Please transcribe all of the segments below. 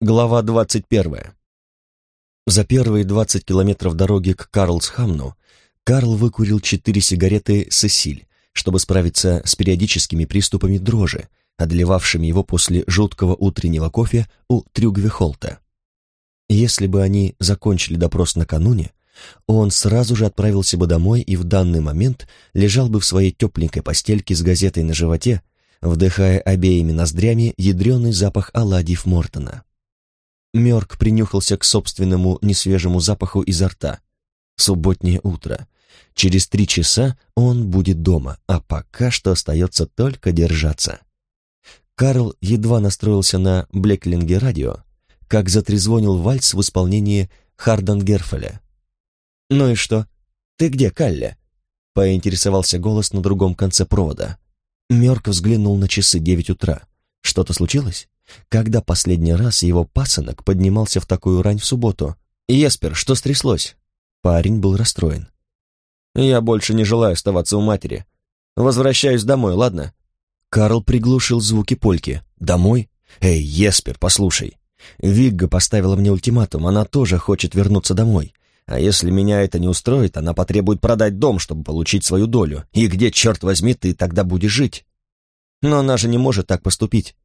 Глава 21. За первые 20 километров дороги к Карлсхамну Карл выкурил четыре сигареты «Сесиль», чтобы справиться с периодическими приступами дрожи, одолевавшими его после жуткого утреннего кофе у Трюгвихолта. Если бы они закончили допрос накануне, он сразу же отправился бы домой и в данный момент лежал бы в своей тепленькой постельке с газетой на животе, вдыхая обеими ноздрями ядреный запах оладьев Мортона. Мёрк принюхался к собственному несвежему запаху изо рта. Субботнее утро. Через три часа он будет дома, а пока что остается только держаться. Карл едва настроился на Блеклинге радио, как затрезвонил вальс в исполнении Харден Герфеля. «Ну и что? Ты где, Калле?» — поинтересовался голос на другом конце провода. Мёрк взглянул на часы девять утра. «Что-то случилось?» Когда последний раз его пасынок поднимался в такую рань в субботу? «Еспер, что стряслось?» Парень был расстроен. «Я больше не желаю оставаться у матери. Возвращаюсь домой, ладно?» Карл приглушил звуки польки. «Домой? Эй, Еспер, послушай. Вигга поставила мне ультиматум, она тоже хочет вернуться домой. А если меня это не устроит, она потребует продать дом, чтобы получить свою долю. И где, черт возьми, ты тогда будешь жить? Но она же не может так поступить.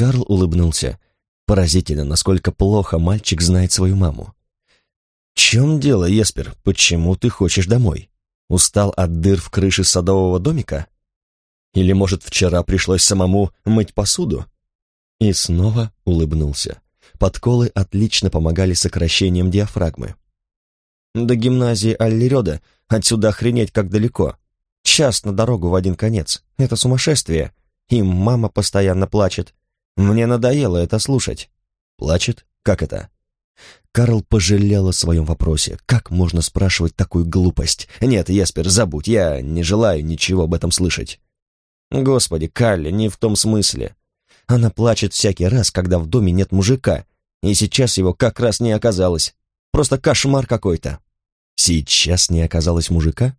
Карл улыбнулся. Поразительно, насколько плохо мальчик знает свою маму. «В чем дело, Еспер? Почему ты хочешь домой? Устал от дыр в крыше садового домика? Или, может, вчера пришлось самому мыть посуду?» И снова улыбнулся. Подколы отлично помогали сокращением диафрагмы. «До гимназии Аллерёда отсюда охренеть как далеко. Час на дорогу в один конец. Это сумасшествие. И мама постоянно плачет. Мне надоело это слушать. Плачет? Как это? Карл пожалел о своем вопросе. Как можно спрашивать такую глупость? Нет, Еспер, забудь, я не желаю ничего об этом слышать. Господи, Калли, не в том смысле. Она плачет всякий раз, когда в доме нет мужика, и сейчас его как раз не оказалось. Просто кошмар какой-то. Сейчас не оказалось мужика?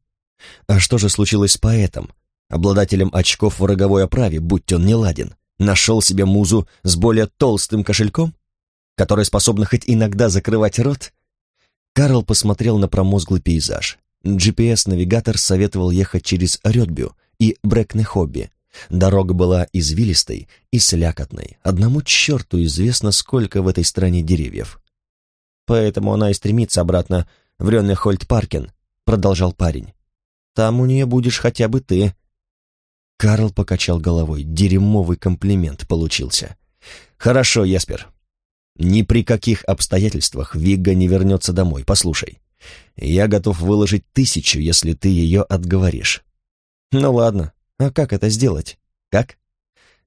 А что же случилось с поэтом, обладателем очков в роговой оправе, будь он не ладен? Нашел себе музу с более толстым кошельком, которая способна хоть иногда закрывать рот? Карл посмотрел на промозглый пейзаж. GPS-навигатор советовал ехать через Рёдбю и Брэкне-Хобби. Дорога была извилистой и слякотной. Одному черту известно, сколько в этой стране деревьев. «Поэтому она и стремится обратно в Рённехольд-Паркен», — продолжал парень. «Там у нее будешь хотя бы ты, Карл покачал головой. Дерьмовый комплимент получился. «Хорошо, Яспер. Ни при каких обстоятельствах Вигга не вернется домой. Послушай, я готов выложить тысячу, если ты ее отговоришь». «Ну ладно. А как это сделать? Как?»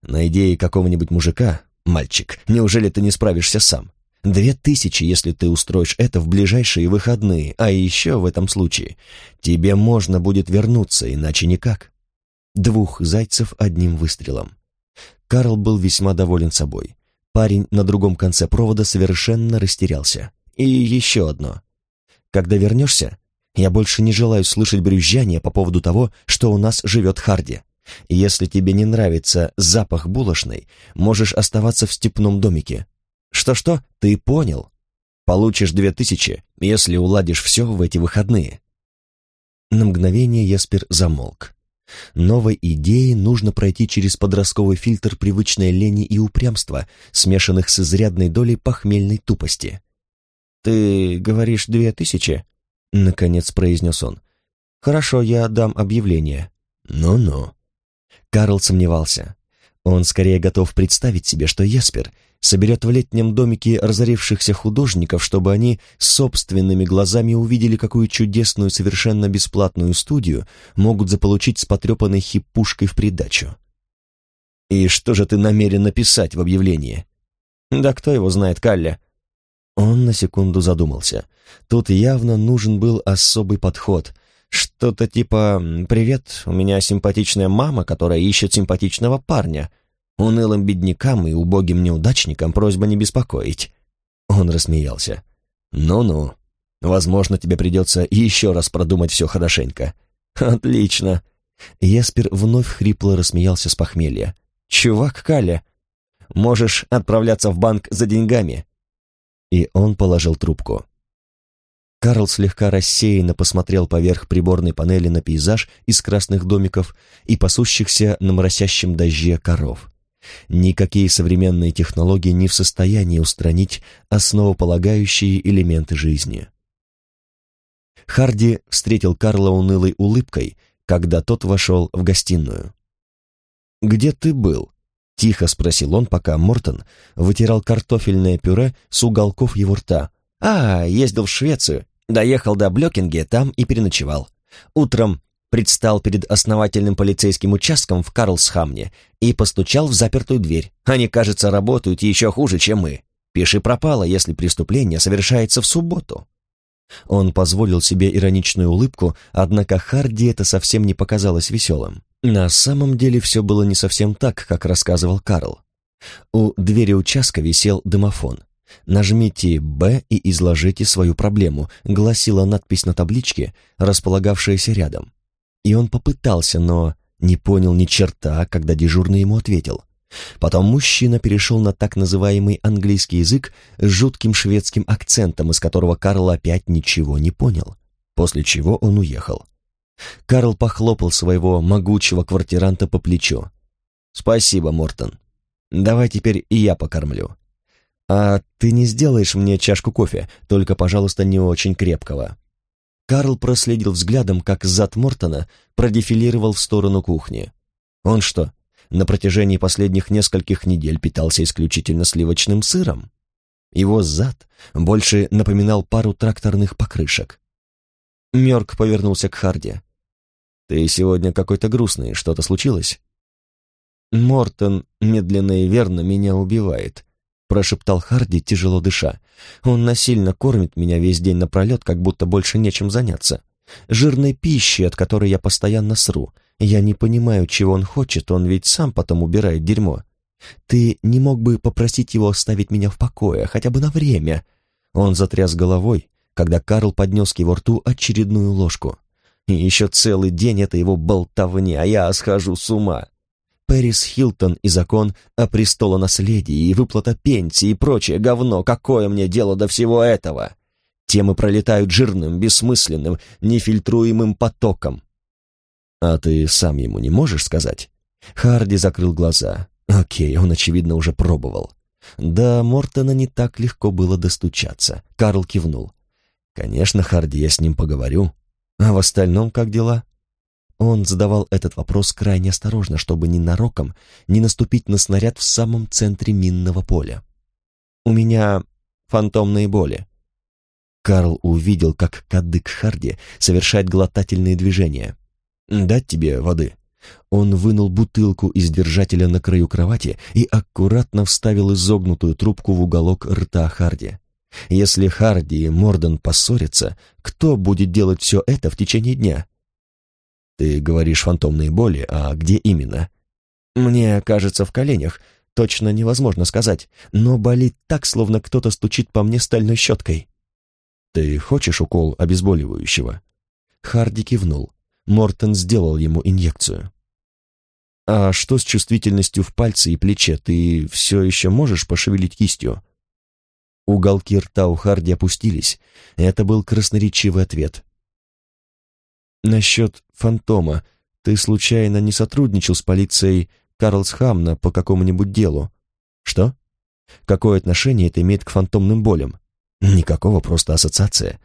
«Найди ей какого-нибудь мужика, мальчик. Неужели ты не справишься сам? Две тысячи, если ты устроишь это в ближайшие выходные, а еще в этом случае тебе можно будет вернуться, иначе никак». Двух зайцев одним выстрелом. Карл был весьма доволен собой. Парень на другом конце провода совершенно растерялся. И еще одно. Когда вернешься, я больше не желаю слышать брюзжания по поводу того, что у нас живет Харди. Если тебе не нравится запах булочной, можешь оставаться в степном домике. Что-что, ты понял? Получишь две тысячи, если уладишь все в эти выходные. На мгновение Яспер замолк. Новой идее нужно пройти через подростковый фильтр привычной лени и упрямства, смешанных с изрядной долей похмельной тупости. «Ты говоришь две тысячи?» — наконец произнес он. «Хорошо, я дам объявление». «Ну-ну». Карл сомневался. Он скорее готов представить себе, что Еспер соберет в летнем домике разорившихся художников, чтобы они собственными глазами увидели, какую чудесную, совершенно бесплатную студию могут заполучить с потрепанной хипушкой в придачу. «И что же ты намерен написать в объявлении?» «Да кто его знает, Калля?» Он на секунду задумался. Тут явно нужен был особый подход. Что-то типа «Привет, у меня симпатичная мама, которая ищет симпатичного парня», Унылым беднякам и убогим неудачникам просьба не беспокоить. Он рассмеялся. «Ну-ну, возможно, тебе придется еще раз продумать все хорошенько». «Отлично!» Еспер вновь хрипло рассмеялся с похмелья. «Чувак Каля, Можешь отправляться в банк за деньгами». И он положил трубку. Карл слегка рассеянно посмотрел поверх приборной панели на пейзаж из красных домиков и пасущихся на моросящем дожде коров. Никакие современные технологии не в состоянии устранить основополагающие элементы жизни. Харди встретил Карла унылой улыбкой, когда тот вошел в гостиную. «Где ты был?» — тихо спросил он, пока Мортон вытирал картофельное пюре с уголков его рта. «А, ездил в Швецию. Доехал до Блёкинге, там и переночевал. Утром предстал перед основательным полицейским участком в Карлсхамне и постучал в запертую дверь. Они, кажется, работают еще хуже, чем мы. Пиши пропало, если преступление совершается в субботу. Он позволил себе ироничную улыбку, однако Харди это совсем не показалось веселым. На самом деле все было не совсем так, как рассказывал Карл. У двери участка висел домофон. «Нажмите «Б» и изложите свою проблему», гласила надпись на табличке, располагавшаяся рядом. И он попытался, но не понял ни черта, когда дежурный ему ответил. Потом мужчина перешел на так называемый английский язык с жутким шведским акцентом, из которого Карл опять ничего не понял, после чего он уехал. Карл похлопал своего могучего квартиранта по плечу. «Спасибо, Мортон. Давай теперь и я покормлю. А ты не сделаешь мне чашку кофе, только, пожалуйста, не очень крепкого». Карл проследил взглядом, как зад Мортона продефилировал в сторону кухни. «Он что, на протяжении последних нескольких недель питался исключительно сливочным сыром. Его зад больше напоминал пару тракторных покрышек. Мёрк повернулся к Харди. «Ты сегодня какой-то грустный, что-то случилось?» «Мортон медленно и верно меня убивает», — прошептал Харди, тяжело дыша. «Он насильно кормит меня весь день напролет, как будто больше нечем заняться. Жирной пищи, от которой я постоянно сру, я не понимаю, чего он хочет, он ведь сам потом убирает дерьмо. Ты не мог бы попросить его оставить меня в покое, хотя бы на время?» Он затряс головой, когда Карл поднес к его рту очередную ложку. И еще целый день это его болтовня, а я схожу с ума. Пэрис Хилтон и закон о престолонаследии и выплата пенсии и прочее говно, какое мне дело до всего этого? Темы пролетают жирным, бессмысленным, нефильтруемым потоком. «А ты сам ему не можешь сказать?» Харди закрыл глаза. Окей, он, очевидно, уже пробовал. Да, Мортона не так легко было достучаться. Карл кивнул. «Конечно, Харди, я с ним поговорю. А в остальном как дела?» Он задавал этот вопрос крайне осторожно, чтобы ненароком не наступить на снаряд в самом центре минного поля. «У меня фантомные боли». Карл увидел, как кадык Харди совершает глотательные движения. «Дать тебе воды?» Он вынул бутылку из держателя на краю кровати и аккуратно вставил изогнутую трубку в уголок рта Харди. Если Харди и Морден поссорятся, кто будет делать все это в течение дня? Ты говоришь фантомные боли, а где именно? Мне кажется, в коленях. Точно невозможно сказать, но болит так, словно кто-то стучит по мне стальной щеткой. Ты хочешь укол обезболивающего? Харди кивнул. Мортон сделал ему инъекцию. «А что с чувствительностью в пальце и плече? Ты все еще можешь пошевелить кистью?» Уголки рта у Харди опустились. Это был красноречивый ответ. «Насчет фантома. Ты случайно не сотрудничал с полицией Карлсхамна по какому-нибудь делу?» «Что? Какое отношение это имеет к фантомным болям?» «Никакого, просто ассоциация.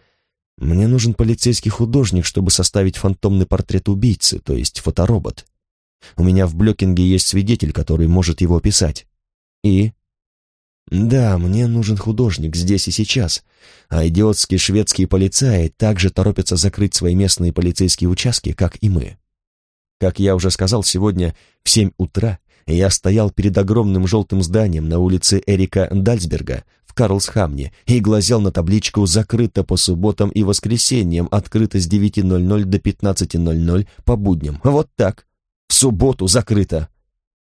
Мне нужен полицейский художник, чтобы составить фантомный портрет убийцы, то есть фоторобот. У меня в Блёкинге есть свидетель, который может его описать. И? Да, мне нужен художник здесь и сейчас, а идиотские шведские полицаи также торопятся закрыть свои местные полицейские участки, как и мы. Как я уже сказал, сегодня в семь утра я стоял перед огромным желтым зданием на улице Эрика Дальсберга в Карлсхамне и глазел на табличку «Закрыто по субботам и воскресеньям, открыто с 9.00 до 15.00 по будням». Вот так. В субботу закрыто.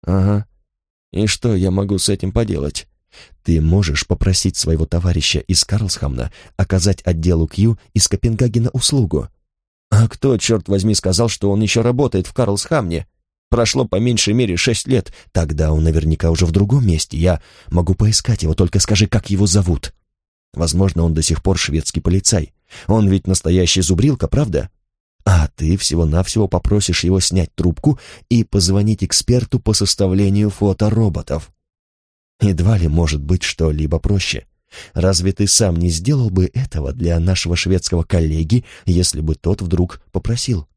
Ага. И что я могу с этим поделать? Ты можешь попросить своего товарища из Карлсхамна оказать отделу Кью из Копенгагена услугу. А кто, черт возьми, сказал, что он еще работает в Карлсхамне? Прошло по меньшей мере шесть лет. Тогда он наверняка уже в другом месте. Я могу поискать его, только скажи, как его зовут. Возможно, он до сих пор шведский полицай. Он ведь настоящий зубрилка, правда? А ты всего-навсего попросишь его снять трубку и позвонить эксперту по составлению фотороботов. Едва ли может быть что-либо проще. Разве ты сам не сделал бы этого для нашего шведского коллеги, если бы тот вдруг попросил?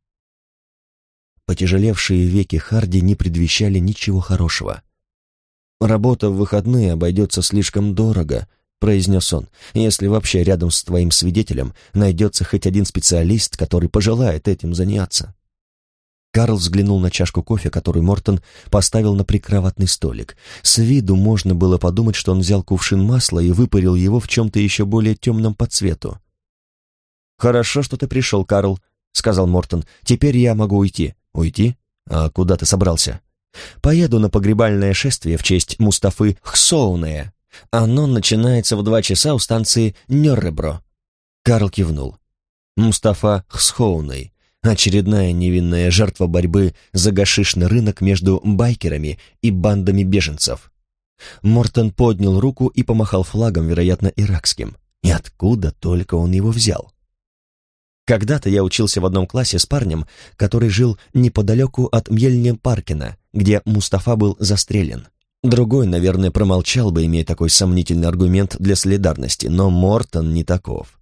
Потяжелевшие веки Харди не предвещали ничего хорошего. «Работа в выходные обойдется слишком дорого», — произнес он, «если вообще рядом с твоим свидетелем найдется хоть один специалист, который пожелает этим заняться». Карл взглянул на чашку кофе, которую Мортон поставил на прикроватный столик. С виду можно было подумать, что он взял кувшин масла и выпарил его в чем-то еще более темном по цвету. «Хорошо, что ты пришел, Карл», — сказал Мортон. «Теперь я могу уйти». «Уйти? А куда ты собрался?» «Поеду на погребальное шествие в честь Мустафы Хсоунея. Оно начинается в два часа у станции Нёрребро». Карл кивнул. Мустафа Хсоуней. Очередная невинная жертва борьбы за гашишный рынок между байкерами и бандами беженцев. Мортон поднял руку и помахал флагом, вероятно, иракским. И откуда только он его взял? Когда-то я учился в одном классе с парнем, который жил неподалеку от Мьельне-Паркина, где Мустафа был застрелен. Другой, наверное, промолчал бы, имея такой сомнительный аргумент для солидарности, но Мортон не таков.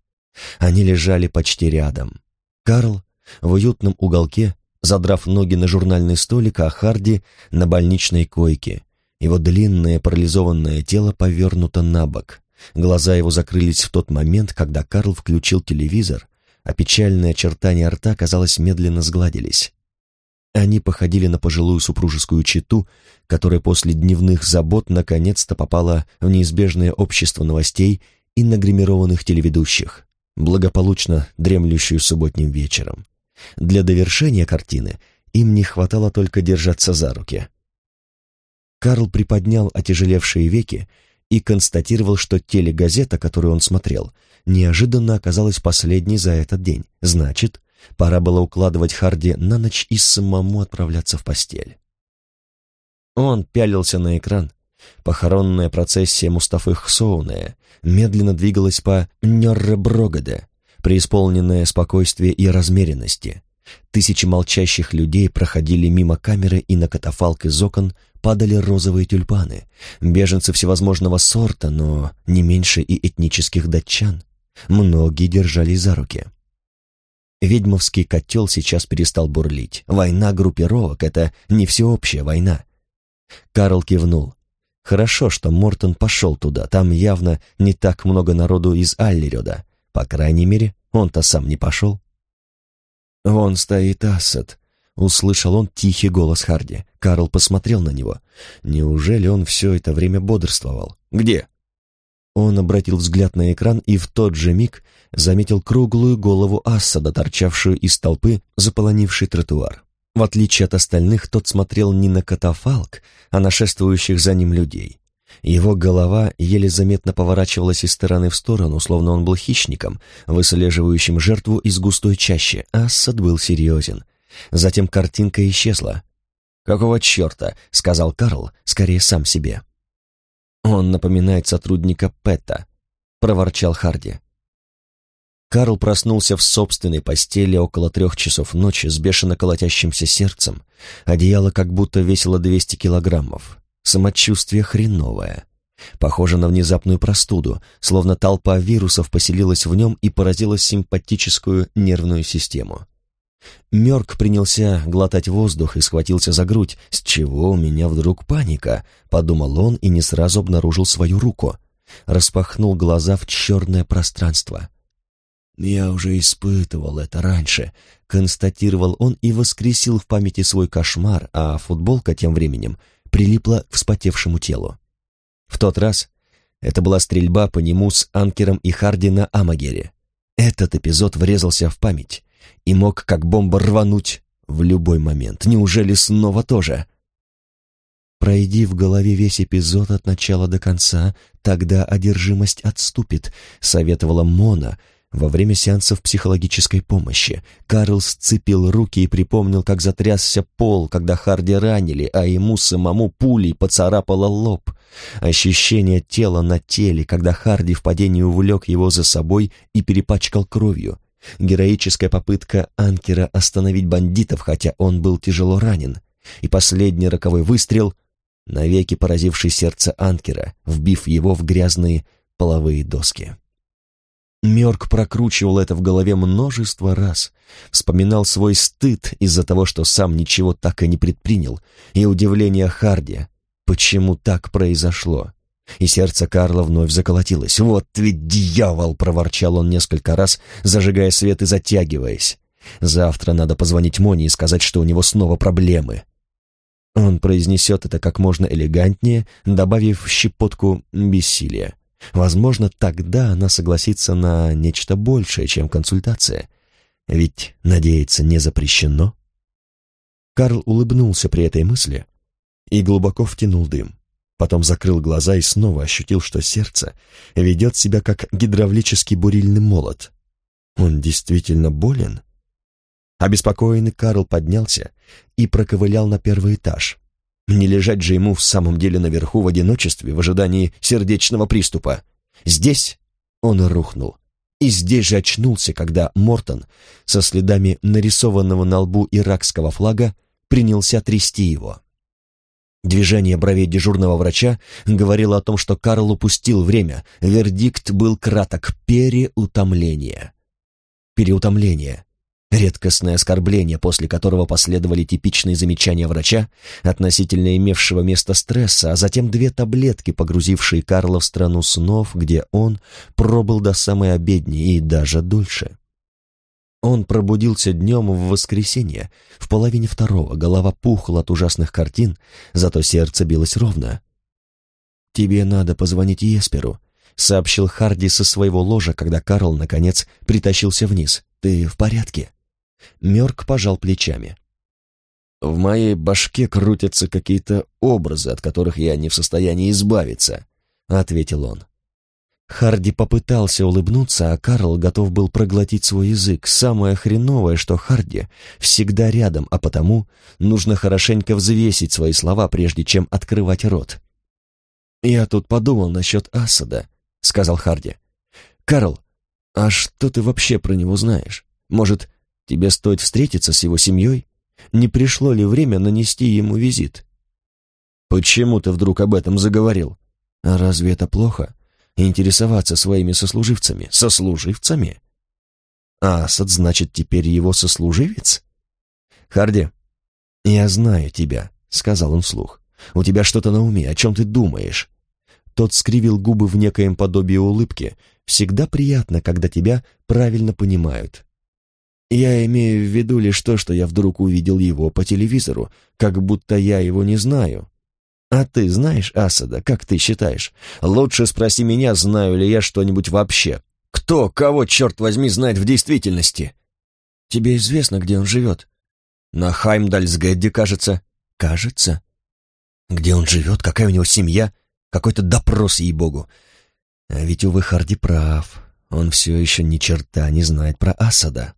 Они лежали почти рядом. Карл в уютном уголке, задрав ноги на журнальный столик, а Харди на больничной койке. Его длинное парализованное тело повернуто на бок. Глаза его закрылись в тот момент, когда Карл включил телевизор а печальные очертания рта, казалось, медленно сгладились. Они походили на пожилую супружескую чету, которая после дневных забот наконец-то попала в неизбежное общество новостей и нагримированных телеведущих, благополучно дремлющую субботним вечером. Для довершения картины им не хватало только держаться за руки. Карл приподнял отяжелевшие веки и констатировал, что телегазета, которую он смотрел, неожиданно оказалась последней за этот день. Значит, пора было укладывать Харди на ночь и самому отправляться в постель. Он пялился на экран. Похоронная процессия Мустафы Хсоуне медленно двигалась по Нёрреброгаде, преисполненная спокойствия и размеренности. Тысячи молчащих людей проходили мимо камеры, и на катафалк из окон падали розовые тюльпаны, беженцы всевозможного сорта, но не меньше и этнических датчан. Многие держались за руки. Ведьмовский котел сейчас перестал бурлить. Война группировок — это не всеобщая война. Карл кивнул. Хорошо, что Мортон пошел туда, там явно не так много народу из Аллерёда. По крайней мере, он-то сам не пошел. «Вон стоит Ассад», — услышал он тихий голос Харди. Карл посмотрел на него. Неужели он все это время бодрствовал? «Где?» Он обратил взгляд на экран и в тот же миг заметил круглую голову Ассада, торчавшую из толпы, заполонивший тротуар. В отличие от остальных, тот смотрел не на катафалк, а на шествующих за ним людей. Его голова еле заметно поворачивалась из стороны в сторону, словно он был хищником, выслеживающим жертву из густой чащи. Ассад был серьезен. Затем картинка исчезла. «Какого черта?» — сказал Карл, скорее сам себе. «Он напоминает сотрудника Пэта», — проворчал Харди. Карл проснулся в собственной постели около трех часов ночи с бешено колотящимся сердцем. Одеяло как будто весило 200 килограммов. Самочувствие хреновое. Похоже на внезапную простуду, словно толпа вирусов поселилась в нем и поразила симпатическую нервную систему. Мёрк принялся глотать воздух и схватился за грудь. «С чего у меня вдруг паника?» — подумал он и не сразу обнаружил свою руку. Распахнул глаза в черное пространство. «Я уже испытывал это раньше», — констатировал он и воскресил в памяти свой кошмар, а футболка тем временем прилипла к вспотевшему телу. В тот раз это была стрельба по нему с Анкером и Харди на Амагере. Этот эпизод врезался в память и мог как бомба рвануть в любой момент. Неужели снова тоже? Пройди в голове весь эпизод от начала до конца, тогда одержимость отступит, советовала Мона, Во время сеансов психологической помощи Карл сцепил руки и припомнил, как затрясся пол, когда Харди ранили, а ему самому пулей поцарапало лоб. Ощущение тела на теле, когда Харди в падении увлек его за собой и перепачкал кровью. Героическая попытка Анкера остановить бандитов, хотя он был тяжело ранен. И последний роковой выстрел, навеки поразивший сердце Анкера, вбив его в грязные половые доски. Мёрк прокручивал это в голове множество раз, вспоминал свой стыд из-за того, что сам ничего так и не предпринял, и удивление Харди, почему так произошло. И сердце Карла вновь заколотилось. «Вот ведь дьявол!» — проворчал он несколько раз, зажигая свет и затягиваясь. «Завтра надо позвонить Моне и сказать, что у него снова проблемы». Он произнесет это как можно элегантнее, добавив щепотку бессилия. Возможно, тогда она согласится на нечто большее, чем консультация. Ведь надеяться не запрещено. Карл улыбнулся при этой мысли и глубоко втянул дым. Потом закрыл глаза и снова ощутил, что сердце ведет себя как гидравлический бурильный молот. Он действительно болен? Обеспокоенный Карл поднялся и проковылял на первый этаж. Не лежать же ему в самом деле наверху в одиночестве в ожидании сердечного приступа. Здесь он рухнул. И здесь же очнулся, когда Мортон со следами нарисованного на лбу иракского флага принялся трясти его. Движение бровей дежурного врача говорило о том, что Карл упустил время. Вердикт был краток — переутомление. Переутомление Редкостное оскорбление, после которого последовали типичные замечания врача относительно имевшего место стресса, а затем две таблетки, погрузившие Карла в страну снов, где он пробыл до самой обедни и даже дольше. Он пробудился днем в воскресенье, в половине второго, голова пухла от ужасных картин, зато сердце билось ровно. «Тебе надо позвонить Есперу», — сообщил Харди со своего ложа, когда Карл, наконец, притащился вниз. «Ты в порядке?» Мёрк пожал плечами. «В моей башке крутятся какие-то образы, от которых я не в состоянии избавиться», — ответил он. Харди попытался улыбнуться, а Карл готов был проглотить свой язык. Самое хреновое, что Харди всегда рядом, а потому нужно хорошенько взвесить свои слова, прежде чем открывать рот. «Я тут подумал насчет Асада», — сказал Харди. «Карл, а что ты вообще про него знаешь? Может, Тебе стоит встретиться с его семьей? Не пришло ли время нанести ему визит? Почему ты вдруг об этом заговорил? А разве это плохо? Интересоваться своими сослуживцами? Сослуживцами? Асад, значит, теперь его сослуживец? Харди, я знаю тебя, сказал он вслух. У тебя что-то на уме, о чем ты думаешь? Тот скривил губы в некоем подобии улыбки. Всегда приятно, когда тебя правильно понимают. Я имею в виду лишь то, что я вдруг увидел его по телевизору, как будто я его не знаю. А ты знаешь Асада, как ты считаешь? Лучше спроси меня, знаю ли я что-нибудь вообще. Кто, кого, черт возьми, знает в действительности? Тебе известно, где он живет? На Хаймдальсгедде, кажется. Кажется? Где он живет, какая у него семья? Какой-то допрос, ей-богу. А ведь, увы, Харди прав. Он все еще ни черта не знает про Асада.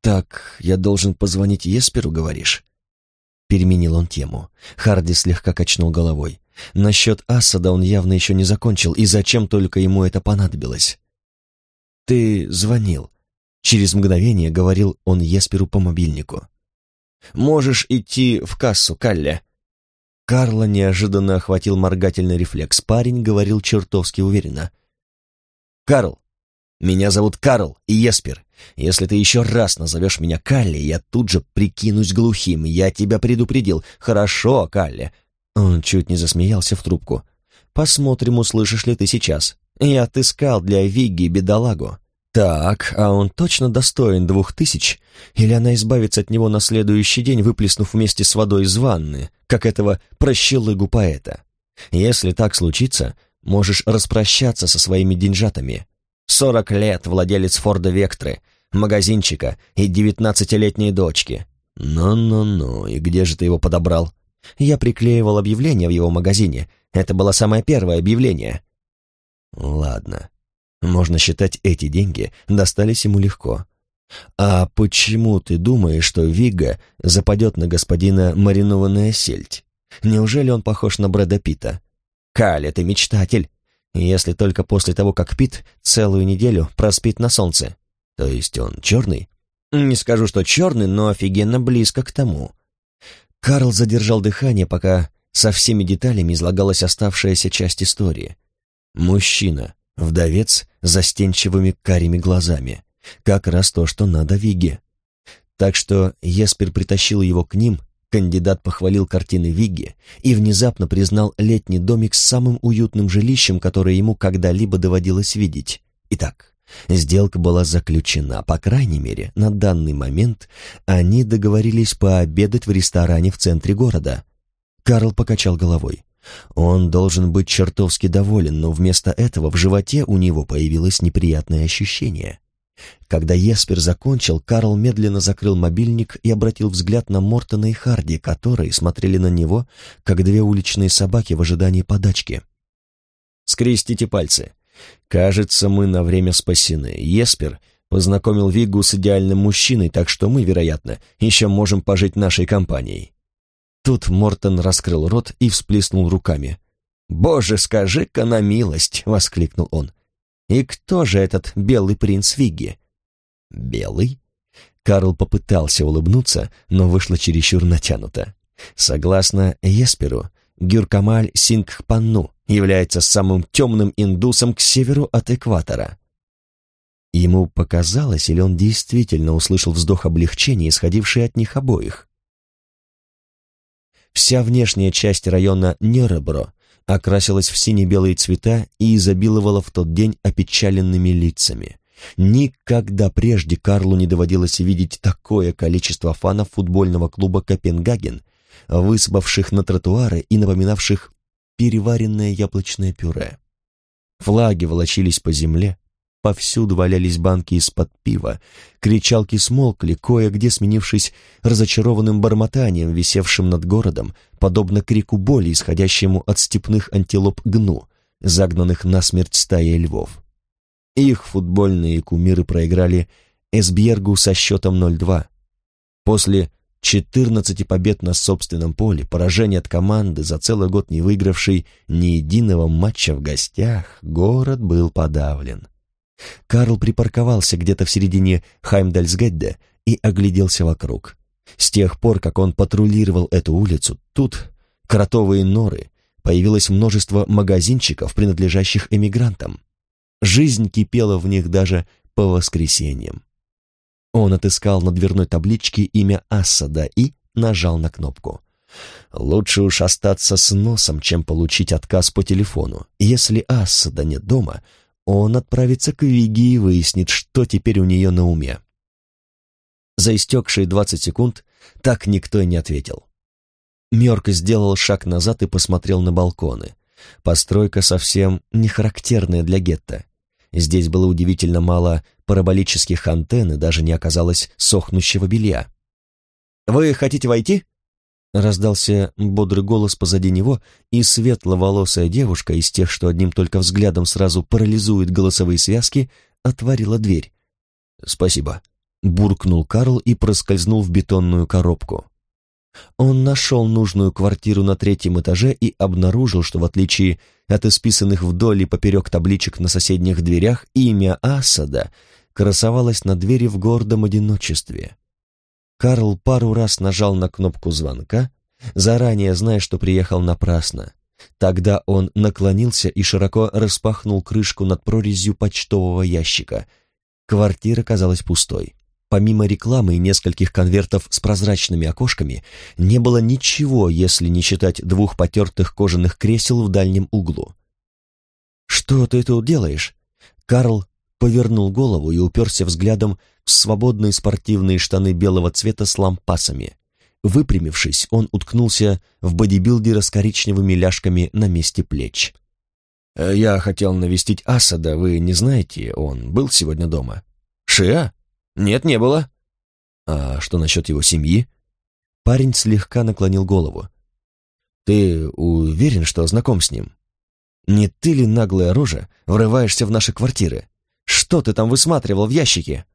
«Так, я должен позвонить Есперу, говоришь?» Переменил он тему. Харди слегка качнул головой. Насчет Асада он явно еще не закончил, и зачем только ему это понадобилось? «Ты звонил». Через мгновение говорил он Есперу по мобильнику. «Можешь идти в кассу, Калле». Карла неожиданно охватил моргательный рефлекс. Парень говорил чертовски уверенно. «Карл, меня зовут Карл и Еспер. Если ты еще раз назовешь меня Калли, я тут же прикинусь глухим. Я тебя предупредил. Хорошо, Калли». Он чуть не засмеялся в трубку. «Посмотрим, услышишь ли ты сейчас. Я отыскал для Вигги бедолагу. Так, а он точно достоин двух тысяч? Или она избавится от него на следующий день, выплеснув вместе с водой из ванны, как этого прощелыгу поэта? Если так случится, можешь распрощаться со своими деньжатами. Сорок лет владелец Форда Вектры, магазинчика и девятнадцатилетней дочки. Ну-ну-ну, и где же ты его подобрал? Я приклеивал объявление в его магазине. Это было самое первое объявление. Ладно. Можно считать, эти деньги достались ему легко. «А почему ты думаешь, что Вига западет на господина маринованная сельдь? Неужели он похож на Брэда Питта? Каля, ты мечтатель! Если только после того, как Пит целую неделю проспит на солнце. То есть он черный? Не скажу, что черный, но офигенно близко к тому». Карл задержал дыхание, пока со всеми деталями излагалась оставшаяся часть истории. Мужчина, вдовец застенчивыми карими глазами. Как раз то, что надо Виге. Так что Еспер притащил его к ним, кандидат похвалил картины Вигги и внезапно признал летний домик самым уютным жилищем, которое ему когда-либо доводилось видеть. Итак, сделка была заключена, по крайней мере, на данный момент они договорились пообедать в ресторане в центре города. Карл покачал головой. Он должен быть чертовски доволен, но вместо этого в животе у него появилось неприятное ощущение. Когда Еспер закончил, Карл медленно закрыл мобильник и обратил взгляд на Мортона и Харди, которые смотрели на него, как две уличные собаки в ожидании подачки. «Скрестите пальцы. Кажется, мы на время спасены. Еспер познакомил Вигу с идеальным мужчиной, так что мы, вероятно, еще можем пожить нашей компанией». Тут Мортон раскрыл рот и всплеснул руками. «Боже, скажи-ка на милость!» — воскликнул он. «И кто же этот белый принц Вигги?» «Белый?» Карл попытался улыбнуться, но вышло чересчур натянуто. Согласно Есперу, Гюркамаль Сингхпанну является самым темным индусом к северу от экватора. Ему показалось, или он действительно услышал вздох облегчения, исходивший от них обоих. Вся внешняя часть района Неребро окрасилась в сине-белые цвета и изобиловала в тот день опечаленными лицами. Никогда прежде Карлу не доводилось видеть такое количество фанов футбольного клуба «Копенгаген», высыпавших на тротуары и напоминавших переваренное яблочное пюре. Флаги волочились по земле, Повсюду валялись банки из-под пива, кричалки смолкли, кое-где сменившись разочарованным бормотанием, висевшим над городом, подобно крику боли, исходящему от степных антилоп гну, загнанных насмерть стаей львов. Их футбольные кумиры проиграли Эсбьергу со счетом 0-2. После 14 побед на собственном поле, поражение от команды, за целый год не выигравшей ни единого матча в гостях, город был подавлен. Карл припарковался где-то в середине Хаймдальсгедде и огляделся вокруг. С тех пор, как он патрулировал эту улицу, тут кротовые норы, появилось множество магазинчиков, принадлежащих эмигрантам. Жизнь кипела в них даже по воскресеньям. Он отыскал на дверной табличке имя Ассада и нажал на кнопку. Лучше уж остаться с носом, чем получить отказ по телефону. Если Ассада нет дома, он отправится к Виги и выяснит, что теперь у нее на уме. За истекшие двадцать секунд так никто и не ответил. Мёрк сделал шаг назад и посмотрел на балконы. Постройка совсем не характерная для гетто. Здесь было удивительно мало параболических антенн и даже не оказалось сохнущего белья. «Вы хотите войти?» Раздался бодрый голос позади него, и светловолосая девушка из тех, что одним только взглядом сразу парализует голосовые связки, отворила дверь. «Спасибо», — буркнул Карл и проскользнул в бетонную коробку. Он нашел нужную квартиру на третьем этаже и обнаружил, что в отличие от исписанных вдоль и поперек табличек на соседних дверях, имя Асада красовалось на двери в гордом одиночестве. Карл пару раз нажал на кнопку звонка, заранее зная, что приехал напрасно. Тогда он наклонился и широко распахнул крышку над прорезью почтового ящика. Квартира казалась пустой. Помимо рекламы и нескольких конвертов с прозрачными окошками, не было ничего, если не считать двух потертых кожаных кресел в дальнем углу. «Что ты тут делаешь?» Карл повернул голову и уперся взглядом в свободные спортивные штаны белого цвета с лампасами. Выпрямившись, он уткнулся в бодибилдера с коричневыми ляжками на месте плеч. «Э, «Я хотел навестить Асада, вы не знаете, он был сегодня дома?» «Шиа? Нет, не было». «А что насчет его семьи?» Парень слегка наклонил голову. «Ты уверен, что знаком с ним?» Не ты ли, наглая рожа, врываешься в наши квартиры? Что ты там высматривал в ящике?»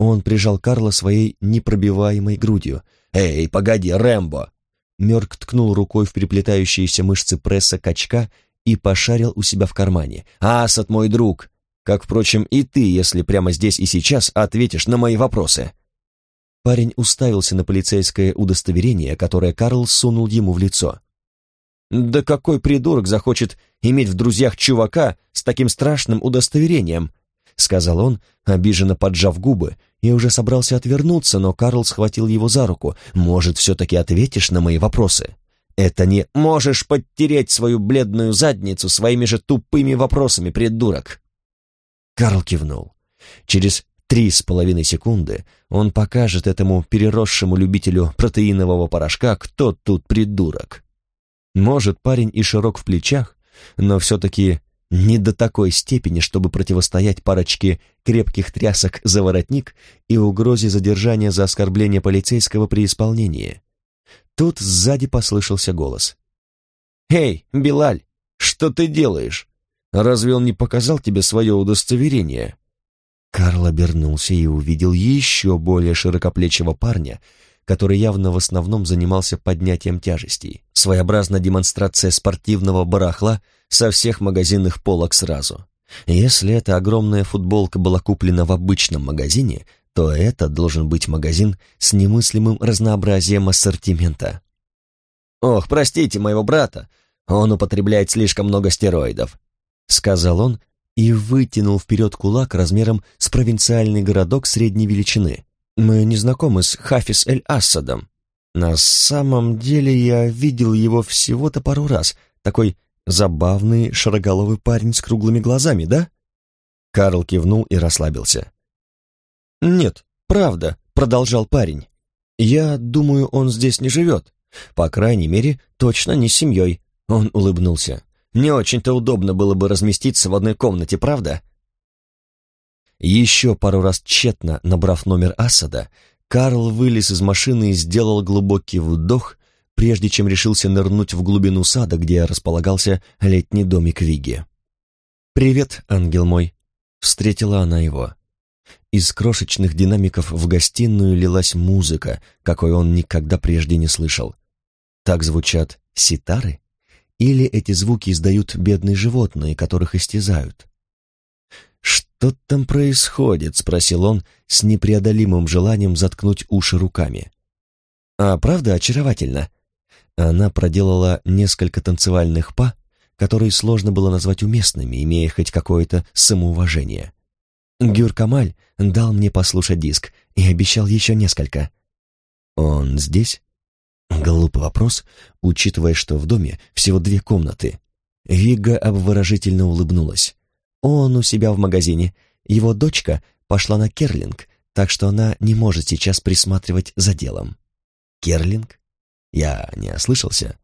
Он прижал Карла своей непробиваемой грудью. «Эй, погоди, Рэмбо!» Мёрк ткнул рукой в переплетающиеся мышцы пресса качка и пошарил у себя в кармане. «Асад, мой друг! Как, впрочем, и ты, если прямо здесь и сейчас ответишь на мои вопросы!» Парень уставился на полицейское удостоверение, которое Карл сунул ему в лицо. «Да какой придурок захочет иметь в друзьях чувака с таким страшным удостоверением?» — сказал он, обиженно поджав губы, и уже собрался отвернуться, но Карл схватил его за руку. «Может, все-таки ответишь на мои вопросы?» «Это не можешь подтереть свою бледную задницу своими же тупыми вопросами, придурок!» Карл кивнул. Через три с половиной секунды он покажет этому переросшему любителю протеинового порошка, кто тут придурок. Может, парень и широк в плечах, но все-таки не до такой степени, чтобы противостоять парочке крепких трясок за воротник и угрозе задержания за оскорбление полицейского при исполнении. Тут сзади послышался голос. «Эй, Билаль, что ты делаешь? Разве он не показал тебе свое удостоверение?» Карл обернулся и увидел еще более широкоплечего парня, который явно в основном занимался поднятием тяжестей. Своеобразная демонстрация спортивного барахла со всех магазинных полок сразу. Если эта огромная футболка была куплена в обычном магазине, то это должен быть магазин с немыслимым разнообразием ассортимента. «Ох, простите моего брата, он употребляет слишком много стероидов», — сказал он и вытянул вперед кулак размером с провинциальный городок средней величины. Мы не знакомы с Хафис Эль-Ассадом. На самом деле я видел его всего-то пару раз. Такой забавный широголовый парень с круглыми глазами, да?» Карл кивнул и расслабился. «Нет, правда», — продолжал парень. «Я думаю, он здесь не живет. По крайней мере, точно не с семьей». Он улыбнулся. «Не очень-то удобно было бы разместиться в одной комнате, правда?» Еще пару раз тщетно набрав номер Асада, Карл вылез из машины и сделал глубокий вдох, прежде чем решился нырнуть в глубину сада, где располагался летний домик Виги. «Привет, ангел мой!» — встретила она его. Из крошечных динамиков в гостиную лилась музыка, какой он никогда прежде не слышал. Так звучат ситары? Или эти звуки издают бедные животные, которых истязают? «Что там происходит?» — спросил он с непреодолимым желанием заткнуть уши руками. «А правда очаровательно?» Она проделала несколько танцевальных па, которые сложно было назвать уместными, имея хоть какое-то самоуважение. Гюр Камаль дал мне послушать диск и обещал еще несколько. «Он здесь?» Глупый вопрос, учитывая, что в доме всего две комнаты. Вига обворожительно улыбнулась. Он у себя в магазине. Его дочка пошла на керлинг, так что она не может сейчас присматривать за делом. Керлинг? Я не ослышался.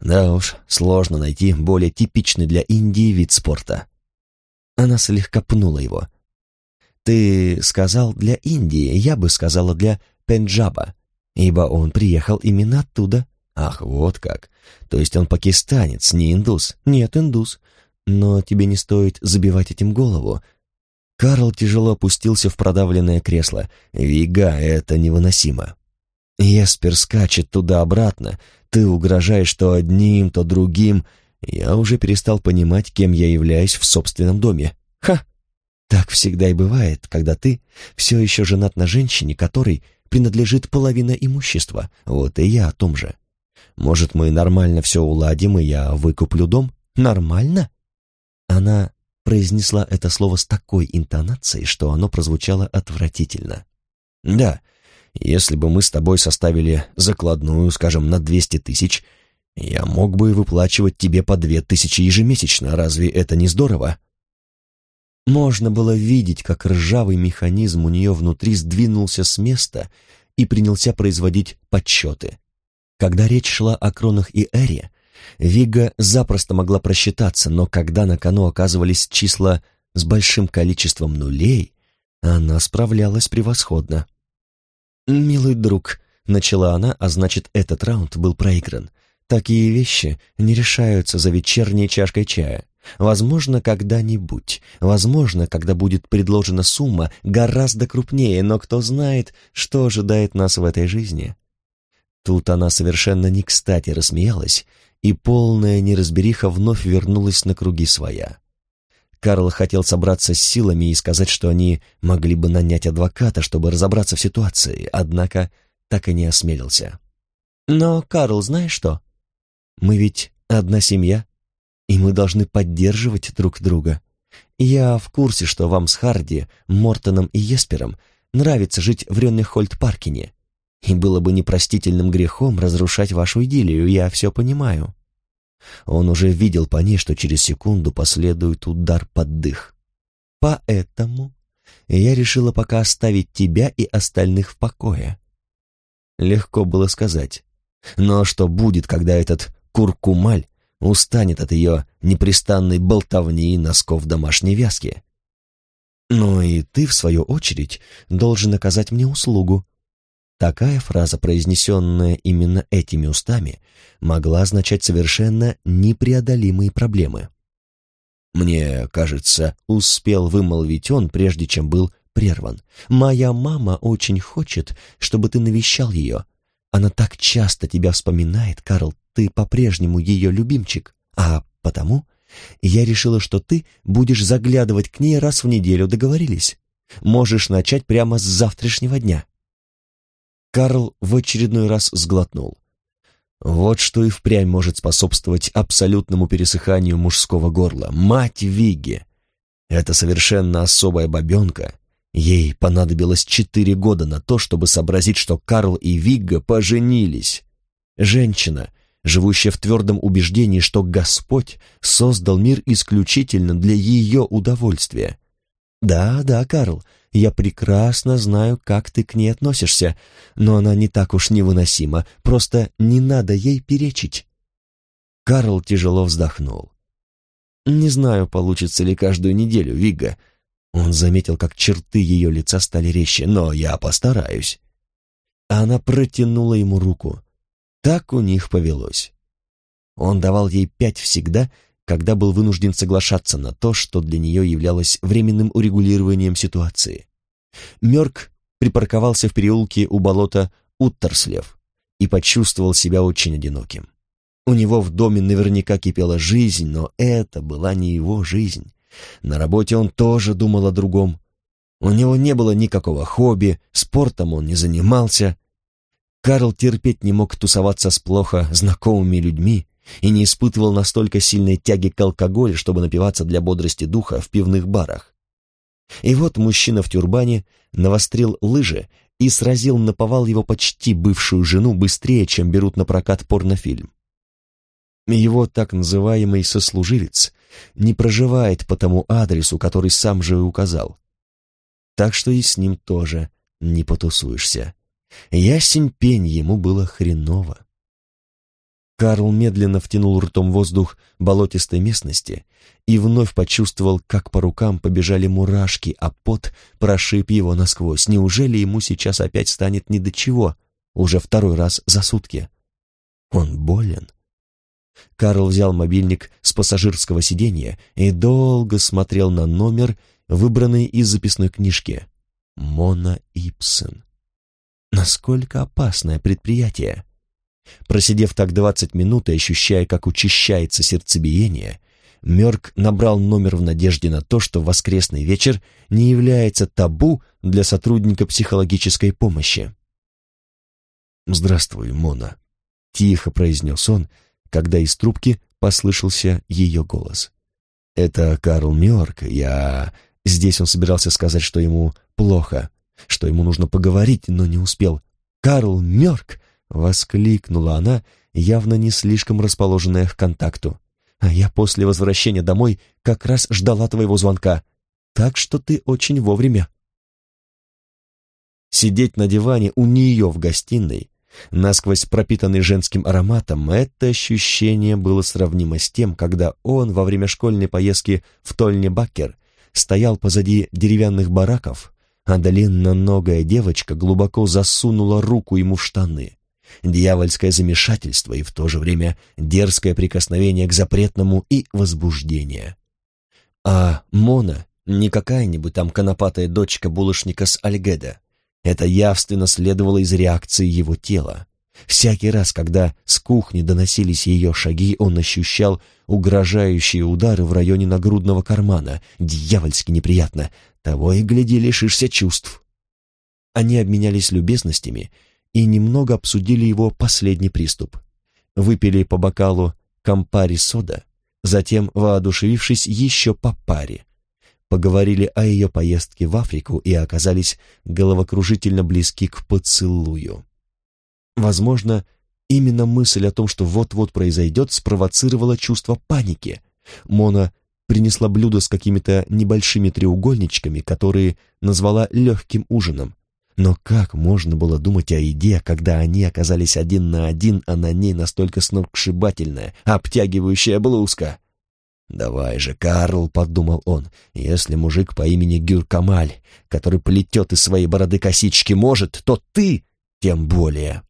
Да уж, сложно найти более типичный для Индии вид спорта. Она слегка пнула его. Ты сказал для Индии, я бы сказала для Пенджаба, ибо он приехал именно оттуда. Ах, вот как. То есть он пакистанец, не индус. Нет, индус. Но тебе не стоит забивать этим голову. Карл тяжело опустился в продавленное кресло. Вига, это невыносимо. Еспер скачет туда-обратно. Ты угрожаешь то одним, то другим. Я уже перестал понимать, кем я являюсь в собственном доме. Ха! Так всегда и бывает, когда ты все еще женат на женщине, которой принадлежит половина имущества. Вот и я о том же. Может, мы нормально все уладим, и я выкуплю дом? Нормально? Она произнесла это слово с такой интонацией, что оно прозвучало отвратительно. «Да, если бы мы с тобой составили закладную, скажем, на двести тысяч, я мог бы выплачивать тебе по две тысячи ежемесячно, разве это не здорово?» Можно было видеть, как ржавый механизм у нее внутри сдвинулся с места и принялся производить подсчеты. Когда речь шла о кронах и эре, Вига запросто могла просчитаться, но когда на кону оказывались числа с большим количеством нулей, она справлялась превосходно. «Милый друг», — начала она, а значит, этот раунд был проигран. «Такие вещи не решаются за вечерней чашкой чая. Возможно, когда-нибудь, возможно, когда будет предложена сумма гораздо крупнее, но кто знает, что ожидает нас в этой жизни. Тут она совершенно не кстати рассмеялась, и полная неразбериха вновь вернулась на круги своя. Карл хотел собраться с силами и сказать, что они могли бы нанять адвоката, чтобы разобраться в ситуации, однако так и не осмелился. «Но, Карл, знаешь что? Мы ведь одна семья, и мы должны поддерживать друг друга. Я в курсе, что вам с Харди, Мортоном и Еспером нравится жить в Рённехольд-Паркине, и было бы непростительным грехом разрушать вашу идиллию, я все понимаю. Он уже видел по ней, что через секунду последует удар под дых. Поэтому я решила пока оставить тебя и остальных в покое. Легко было сказать. Но что будет, когда этот куркумаль устанет от ее непрестанной болтовни и носков домашней вязки? Ну и ты, в свою очередь, должен оказать мне услугу, Такая фраза, произнесенная именно этими устами, могла означать совершенно непреодолимые проблемы. «Мне кажется, успел вымолвить он, прежде чем был прерван. Моя мама очень хочет, чтобы ты навещал ее. Она так часто тебя вспоминает, Карл, ты по-прежнему ее любимчик. А потому я решила, что ты будешь заглядывать к ней раз в неделю, договорились? Можешь начать прямо с завтрашнего дня». Карл в очередной раз сглотнул. Вот что и впрямь может способствовать абсолютному пересыханию мужского горла. Мать Вигги! Это совершенно особая бабенка. Ей понадобилось четыре года на то, чтобы сообразить, что Карл и Вигга поженились. Женщина, живущая в твердом убеждении, что Господь создал мир исключительно для ее удовольствия. Да, да, Карл, я прекрасно знаю, как ты к ней относишься, но она не так уж невыносима, просто не надо ей перечить». Карл тяжело вздохнул. «Не знаю, получится ли каждую неделю, Вига». Он заметил, как черты ее лица стали резче, но я постараюсь. Она протянула ему руку. Так у них повелось. Он давал ей пять всегда, когда был вынужден соглашаться на то, что для нее являлось временным урегулированием ситуации. Мёрк припарковался в переулке у болота Уттерслев и почувствовал себя очень одиноким. У него в доме наверняка кипела жизнь, но это была не его жизнь. На работе он тоже думал о другом. У него не было никакого хобби, спортом он не занимался. Карл терпеть не мог тусоваться с плохо знакомыми людьми, и не испытывал настолько сильной тяги к алкоголю, чтобы напиваться для бодрости духа в пивных барах. И вот мужчина в тюрбане навострил лыжи и сразил наповал его почти бывшую жену быстрее, чем берут на прокат порнофильм. Его так называемый сослуживец не проживает по тому адресу, который сам же и указал. Так что и с ним тоже не потусуешься. Ясень пень ему было хреново. Карл медленно втянул ртом воздух болотистой местности и вновь почувствовал, как по рукам побежали мурашки, а пот прошиб его насквозь. Неужели ему сейчас опять станет ни до чего, уже второй раз за сутки? Он болен? Карл взял мобильник с пассажирского сиденья и долго смотрел на номер, выбранный из записной книжки. Мона Ипсен. Насколько опасное предприятие? Просидев так двадцать минут и ощущая, как учащается сердцебиение, Мёрк набрал номер в надежде на то, что воскресный вечер не является табу для сотрудника психологической помощи. «Здравствуй, Мона», — тихо произнес он, когда из трубки послышался ее голос. «Это Карл Мёрк, я...» Здесь он собирался сказать, что ему плохо, что ему нужно поговорить, но не успел. «Карл Мёрк!» — воскликнула она, явно не слишком расположенная к контакту. «А я после возвращения домой как раз ждала твоего звонка, так что ты очень вовремя». Сидеть на диване у нее в гостиной, насквозь пропитанный женским ароматом, это ощущение было сравнимо с тем, когда он во время школьной поездки в Тольне-Баккер стоял позади деревянных бараков, а длинноногая девочка глубоко засунула руку ему в штаны дьявольское замешательство и в то же время дерзкое прикосновение к запретному и возбуждение. А Мона не какая-нибудь там конопатая дочка булочника с Альгеда. Это явственно следовало из реакции его тела. Всякий раз, когда с кухни доносились ее шаги, он ощущал угрожающие удары в районе нагрудного кармана. Дьявольски неприятно. Того и гляди, лишишься чувств. Они обменялись любезностями и немного обсудили его последний приступ. Выпили по бокалу кампари сода, затем, воодушевившись, еще по паре. Поговорили о ее поездке в Африку и оказались головокружительно близки к поцелую. Возможно, именно мысль о том, что вот-вот произойдет, спровоцировала чувство паники. Мона принесла блюдо с какими-то небольшими треугольничками, которые назвала легким ужином. Но как можно было думать о еде, когда они оказались один на один, а на ней настолько сногсшибательная, обтягивающая блузка? «Давай же, Карл», — подумал он, — «если мужик по имени Гюркамаль, который плетет из своей бороды косички, может, то ты тем более».